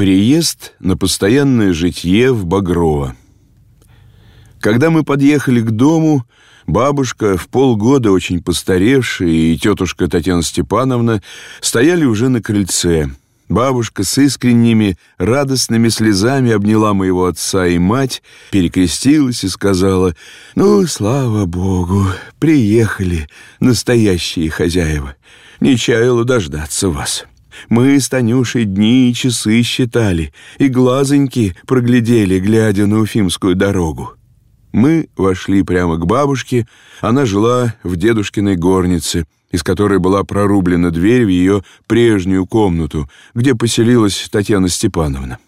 Приезд на постоянное житье в Багрово. Когда мы подъехали к дому, бабушка, в полгода очень постаревшая, и тетушка Татьяна Степановна стояли уже на крыльце. Бабушка с искренними, радостными слезами обняла моего отца и мать, перекрестилась и сказала, «Ну, слава Богу, приехали настоящие хозяева. Не чаяла дождаться вас». Мы с Танюшей дни и часы считали, и глазоньки проглядели, глядя на Уфимскую дорогу. Мы вошли прямо к бабушке, она жила в дедушкиной горнице, из которой была прорублена дверь в ее прежнюю комнату, где поселилась Татьяна Степановна.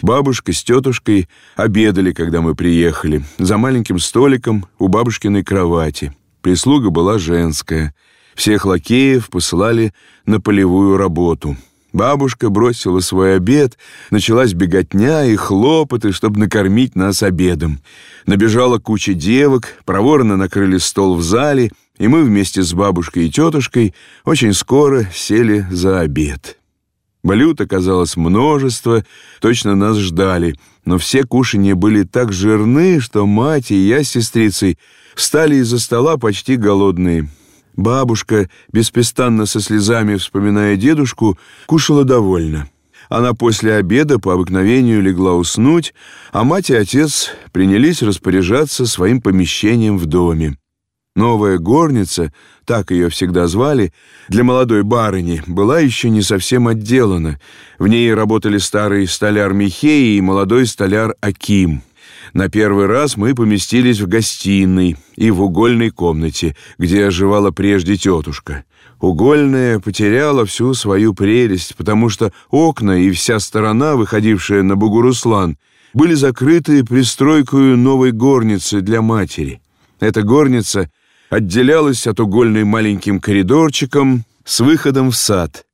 Бабушка с тетушкой обедали, когда мы приехали, за маленьким столиком у бабушкиной кровати. Прислуга была женская — всех лакеев посылали на полевую работу. Бабушка бросила свой обед, началась беготня и хлопоты, чтобы накормить нас обедом. Набежала куча девок, проворно накрыли стол в зале, и мы вместе с бабушкой и тетушкой очень скоро сели за обед. Блюд оказалось множество, точно нас ждали, но все кушанья были так жирны, что мать и я с сестрицей встали из-за стола почти голодные. Бабушка, беспрестанно со слезами вспоминая дедушку, кушала довольно. Она после обеда по обыкновению легла уснуть, а мать и отец принялись распоряжаться своим помещением в доме. Новая горница, так ее всегда звали, для молодой барыни, была еще не совсем отделана. В ней работали старый столяр Михей и молодой столяр Аким. На первый раз мы поместились в гостиной и в угольной комнате, где оживала прежде тетушка. Угольная потеряла всю свою прелесть, потому что окна и вся сторона, выходившая на Бугуруслан, были закрыты пристройкой новой горницы для матери. Эта горница отделялась от угольной маленьким коридорчиком с выходом в сад,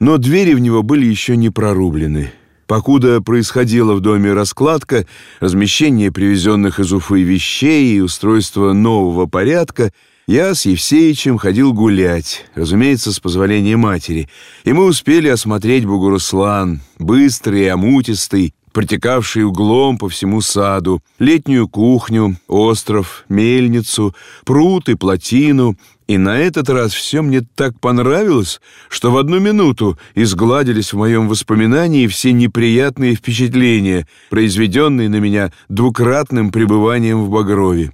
но двери в него были еще не прорублены. Покуда происходила в доме раскладка, размещение привезенных из Уфы вещей и устройство нового порядка, я с Евсеичем ходил гулять, разумеется, с позволения матери, и мы успели осмотреть Бугуруслан, быстрый и омутистый, протекавший углом по всему саду, летнюю кухню, остров, мельницу, пруд и плотину, и на этот раз все мне так понравилось, что в одну минуту изгладились в моем воспоминании все неприятные впечатления, произведенные на меня двукратным пребыванием в Багрове.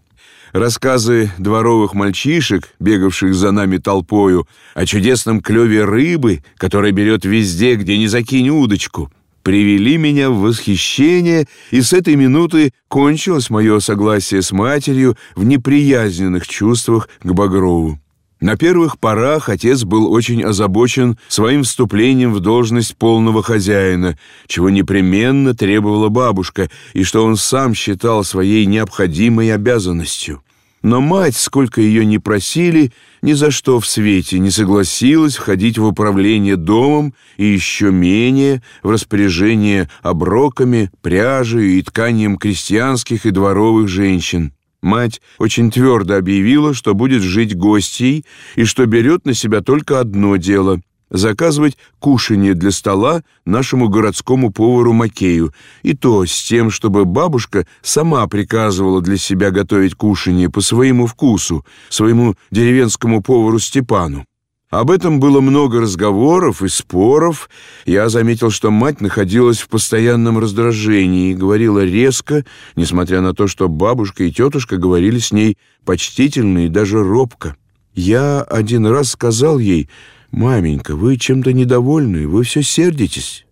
Рассказы дворовых мальчишек, бегавших за нами толпою, о чудесном клеве рыбы, которая берет везде, где не закинь удочку — привели меня в восхищение, и с этой минуты кончилось мое согласие с матерью в неприязненных чувствах к Багрову. На первых порах отец был очень озабочен своим вступлением в должность полного хозяина, чего непременно требовала бабушка, и что он сам считал своей необходимой обязанностью. Но мать, сколько ее ни просили, ни за что в свете не согласилась входить в управление домом и еще менее в распоряжение оброками, пряжей и тканием крестьянских и дворовых женщин. Мать очень твердо объявила, что будет жить гостьей и что берет на себя только одно дело заказывать кушанье для стола нашему городскому повару Макею, и то с тем, чтобы бабушка сама приказывала для себя готовить кушанье по своему вкусу, своему деревенскому повару Степану. Об этом было много разговоров и споров. Я заметил, что мать находилась в постоянном раздражении и говорила резко, несмотря на то, что бабушка и тетушка говорили с ней почтительно и даже робко. Я один раз сказал ей, «Маменька, вы чем-то недовольны, вы все сердитесь».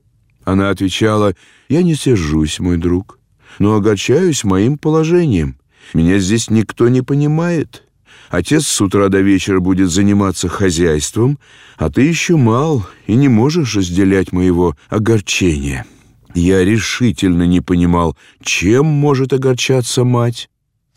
Она отвечала, «Я не сержусь, мой друг, но огорчаюсь моим положением. Меня здесь никто не понимает. Отец с утра до вечера будет заниматься хозяйством, а ты еще мал и не можешь разделять моего огорчения». Я решительно не понимал, чем может огорчаться мать.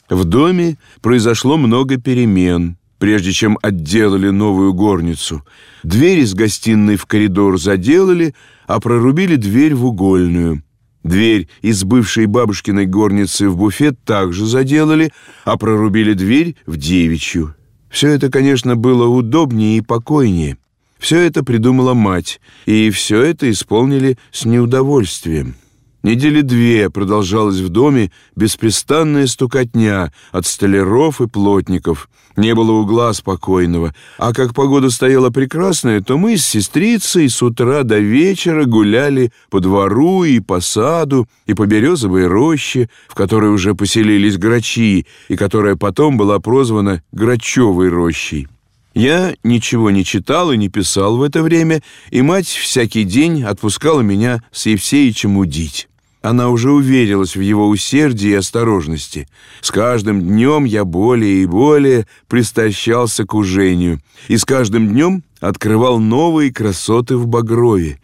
В доме произошло много перемен прежде чем отделали новую горницу. Дверь из гостиной в коридор заделали, а прорубили дверь в угольную. Дверь из бывшей бабушкиной горницы в буфет также заделали, а прорубили дверь в девичью. Все это, конечно, было удобнее и покойнее. Все это придумала мать, и все это исполнили с неудовольствием. Недели две продолжалась в доме беспрестанная стукотня от столяров и плотников. Не было угла спокойного, а как погода стояла прекрасная, то мы с сестрицей с утра до вечера гуляли по двору и по саду, и по березовой роще, в которой уже поселились грачи, и которая потом была прозвана Грачевой рощей. Я ничего не читал и не писал в это время, и мать всякий день отпускала меня с Евсеичем удить. Она уже уверилась в его усердии и осторожности. С каждым днем я более и более пристащался к ужению, и с каждым днем открывал новые красоты в Багрове.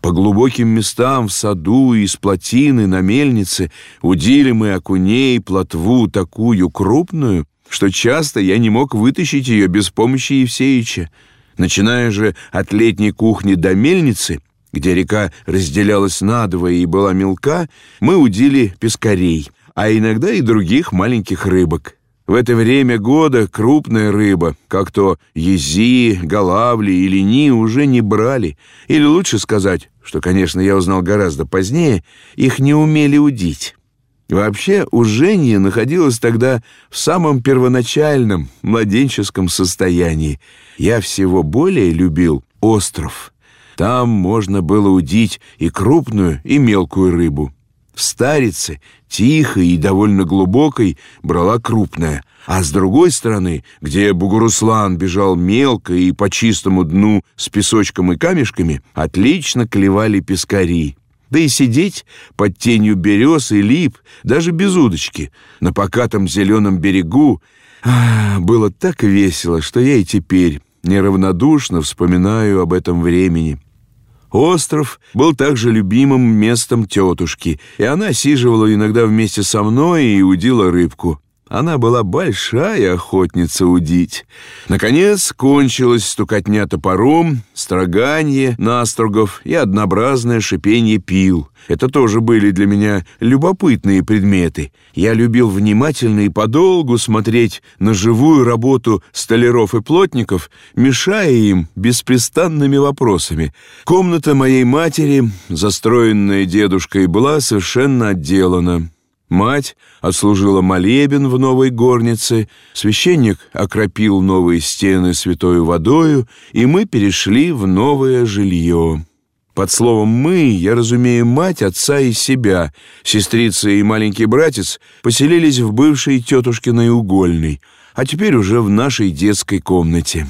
По глубоким местам в саду и из плотины на мельнице удили мы окуней плотву такую крупную, что часто я не мог вытащить ее без помощи Евсеича. Начиная же от летней кухни до мельницы, где река разделялась надвое и была мелка, мы удили пескарей, а иногда и других маленьких рыбок. В это время года крупная рыба, как то ези, голавли или ни, уже не брали. Или лучше сказать, что, конечно, я узнал гораздо позднее, их не умели удить. Вообще, уженье находилось тогда в самом первоначальном младенческом состоянии. Я всего более любил остров — там можно было удить и крупную, и мелкую рыбу. В старице, тихой и довольно глубокой, брала крупная, а с другой стороны, где Бугуруслан бежал мелко и по чистому дну с песочком и камешками, отлично клевали пескари. Да и сидеть под тенью берез и лип, даже без удочки, на покатом зеленом берегу, ах, было так весело, что я и теперь неравнодушно вспоминаю об этом времени. Остров был также любимым местом тетушки, и она сиживала иногда вместе со мной и удила рыбку. Она была большая охотница удить. Наконец кончилась стукотня топором, строганье настругов и однообразное шипение пил. Это тоже были для меня любопытные предметы. Я любил внимательно и подолгу смотреть на живую работу столяров и плотников, мешая им беспрестанными вопросами. Комната моей матери, застроенная дедушкой, была совершенно отделана. Мать отслужила молебен в новой горнице, священник окропил новые стены святой водою, и мы перешли в новое жилье. Под словом «мы» я разумею мать, отца и себя. Сестрица и маленький братец поселились в бывшей тетушкиной угольной, а теперь уже в нашей детской комнате.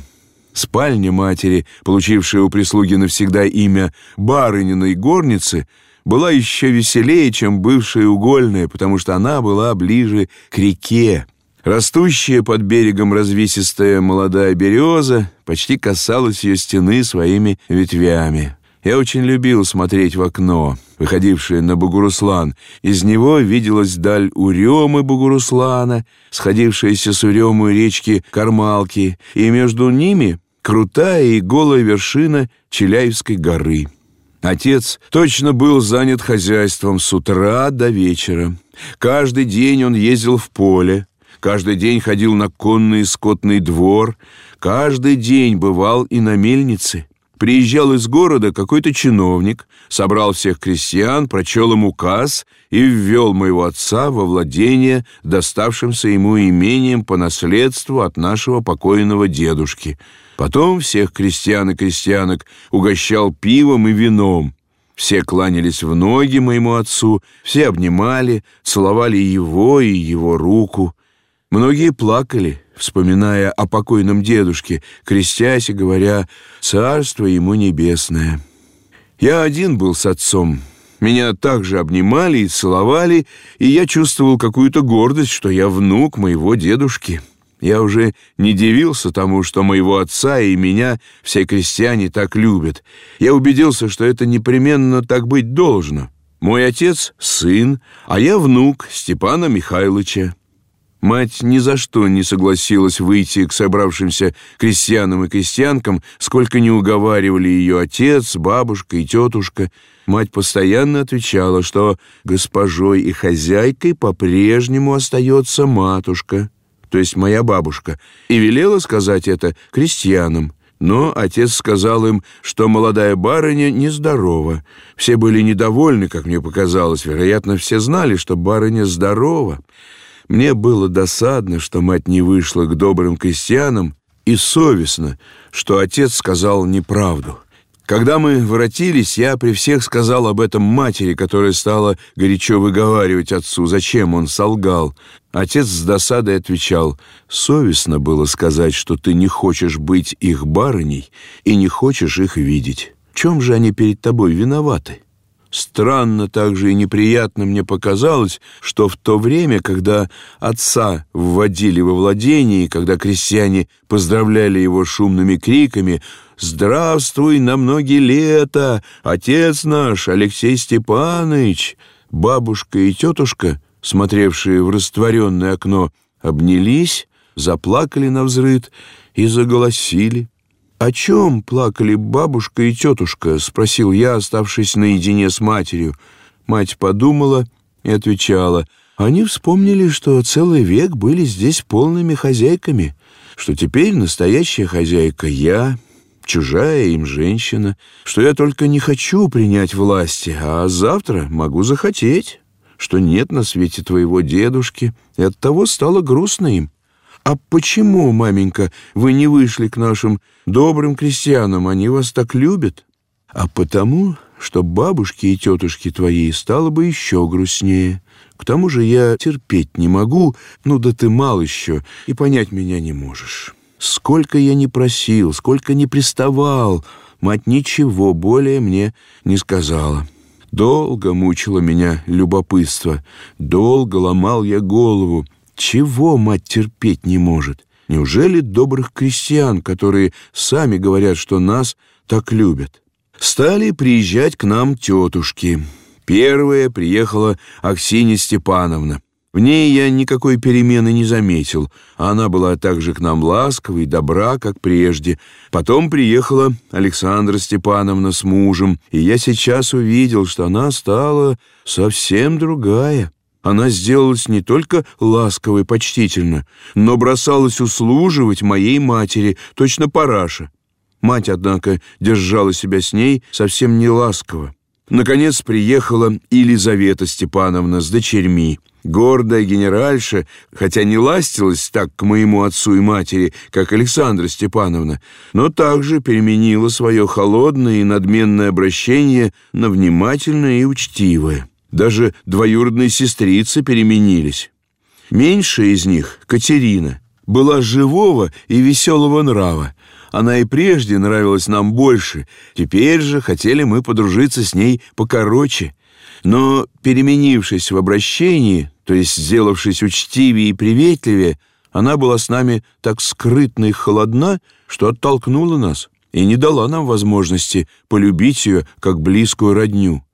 Спальня матери, получившая у прислуги навсегда имя «барыниной горницы», была еще веселее, чем бывшая угольная, потому что она была ближе к реке. Растущая под берегом развесистая молодая береза почти касалась ее стены своими ветвями. Я очень любил смотреть в окно, выходившее на Бугуруслан. Из него виделась даль Уремы Бугуруслана, сходившаяся с Уремой речки Кармалки, и между ними крутая и голая вершина Челяевской горы. Отец точно был занят хозяйством с утра до вечера. Каждый день он ездил в поле, каждый день ходил на конный скотный двор, каждый день бывал и на мельнице. Приезжал из города какой-то чиновник, собрал всех крестьян, прочел им указ и ввел моего отца во владение доставшимся ему имением по наследству от нашего покойного дедушки. Потом всех крестьян и крестьянок угощал пивом и вином. Все кланялись в ноги моему отцу, все обнимали, целовали его и его руку. Многие плакали, вспоминая о покойном дедушке, крестясь и говоря «Царство ему небесное». Я один был с отцом. Меня также обнимали и целовали, и я чувствовал какую-то гордость, что я внук моего дедушки. Я уже не дивился тому, что моего отца и меня все крестьяне так любят. Я убедился, что это непременно так быть должно. Мой отец — сын, а я внук Степана Михайловича. Мать ни за что не согласилась выйти к собравшимся крестьянам и крестьянкам, сколько не уговаривали ее отец, бабушка и тетушка. Мать постоянно отвечала, что госпожой и хозяйкой по-прежнему остается матушка, то есть моя бабушка, и велела сказать это крестьянам. Но отец сказал им, что молодая барыня нездорова. Все были недовольны, как мне показалось. Вероятно, все знали, что барыня здорова. Мне было досадно, что мать не вышла к добрым крестьянам, и совестно, что отец сказал неправду. Когда мы воротились, я при всех сказал об этом матери, которая стала горячо выговаривать отцу, зачем он солгал. Отец с досадой отвечал, «Совестно было сказать, что ты не хочешь быть их барыней и не хочешь их видеть. В чем же они перед тобой виноваты?» Странно также и неприятно мне показалось, что в то время, когда отца вводили во владение, когда крестьяне поздравляли его шумными криками «Здравствуй на многие лета, отец наш, Алексей Степанович!» Бабушка и тетушка, смотревшие в растворенное окно, обнялись, заплакали на взрыд и заголосили. «О чем плакали бабушка и тетушка?» — спросил я, оставшись наедине с матерью. Мать подумала и отвечала. «Они вспомнили, что целый век были здесь полными хозяйками, что теперь настоящая хозяйка я, чужая им женщина, что я только не хочу принять власти, а завтра могу захотеть, что нет на свете твоего дедушки, и оттого стало грустно им. «А почему, маменька, вы не вышли к нашим добрым крестьянам? Они вас так любят». «А потому, что бабушке и тетушке твоей стало бы еще грустнее. К тому же я терпеть не могу, ну да ты мал еще, и понять меня не можешь. Сколько я не просил, сколько не приставал, мать ничего более мне не сказала». Долго мучило меня любопытство, долго ломал я голову, чего мать терпеть не может? Неужели добрых крестьян, которые сами говорят, что нас так любят? Стали приезжать к нам тетушки. Первая приехала Аксинья Степановна. В ней я никакой перемены не заметил. Она была так же к нам ласкова и добра, как прежде. Потом приехала Александра Степановна с мужем, и я сейчас увидел, что она стала совсем другая. Она сделалась не только ласковой, почтительно, но бросалась услуживать моей матери, точно параша. Мать, однако, держала себя с ней совсем не ласково. Наконец приехала Елизавета Степановна с дочерьми. Гордая генеральша, хотя не ластилась так к моему отцу и матери, как Александра Степановна, но также переменила свое холодное и надменное обращение на внимательное и учтивое. Даже двоюродные сестрицы переменились. Меньшая из них, Катерина, была живого и веселого нрава. Она и прежде нравилась нам больше, теперь же хотели мы подружиться с ней покороче. Но, переменившись в обращении, то есть сделавшись учтивее и приветливее, она была с нами так скрытна и холодна, что оттолкнула нас и не дала нам возможности полюбить ее как близкую родню.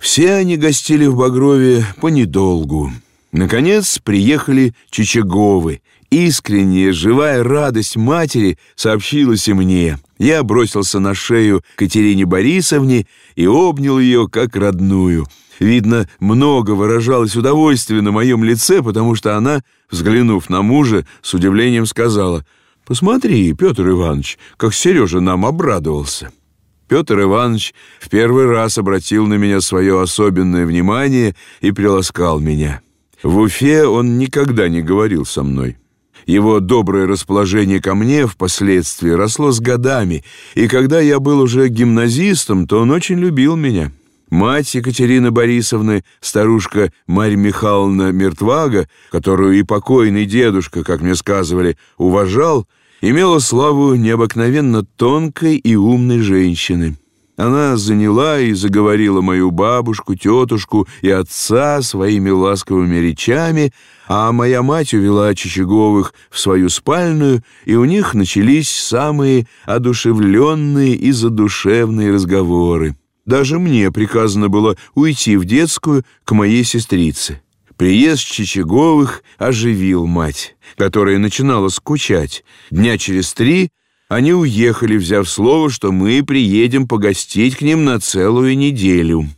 Все они гостили в Багрове по недолгу. Наконец приехали Чичаговы. Искренняя, живая радость матери сообщилась и мне. Я бросился на шею Катерине Борисовне и обнял ее как родную. Видно, много выражалось удовольствие на моем лице, потому что она, взглянув на мужа, с удивлением сказала, «Посмотри, Петр Иванович, как Сережа нам обрадовался». Петр Иванович в первый раз обратил на меня свое особенное внимание и приласкал меня. В Уфе он никогда не говорил со мной. Его доброе расположение ко мне впоследствии росло с годами, и когда я был уже гимназистом, то он очень любил меня. Мать Екатерины Борисовны, старушка Марья Михайловна Мертвага, которую и покойный дедушка, как мне сказывали, уважал, имела славу необыкновенно тонкой и умной женщины. Она заняла и заговорила мою бабушку, тетушку и отца своими ласковыми речами, а моя мать увела Чичаговых в свою спальную, и у них начались самые одушевленные и задушевные разговоры. Даже мне приказано было уйти в детскую к моей сестрице. Приезд Чичаговых оживил мать, которая начинала скучать. Дня через три они уехали, взяв слово, что мы приедем погостить к ним на целую неделю.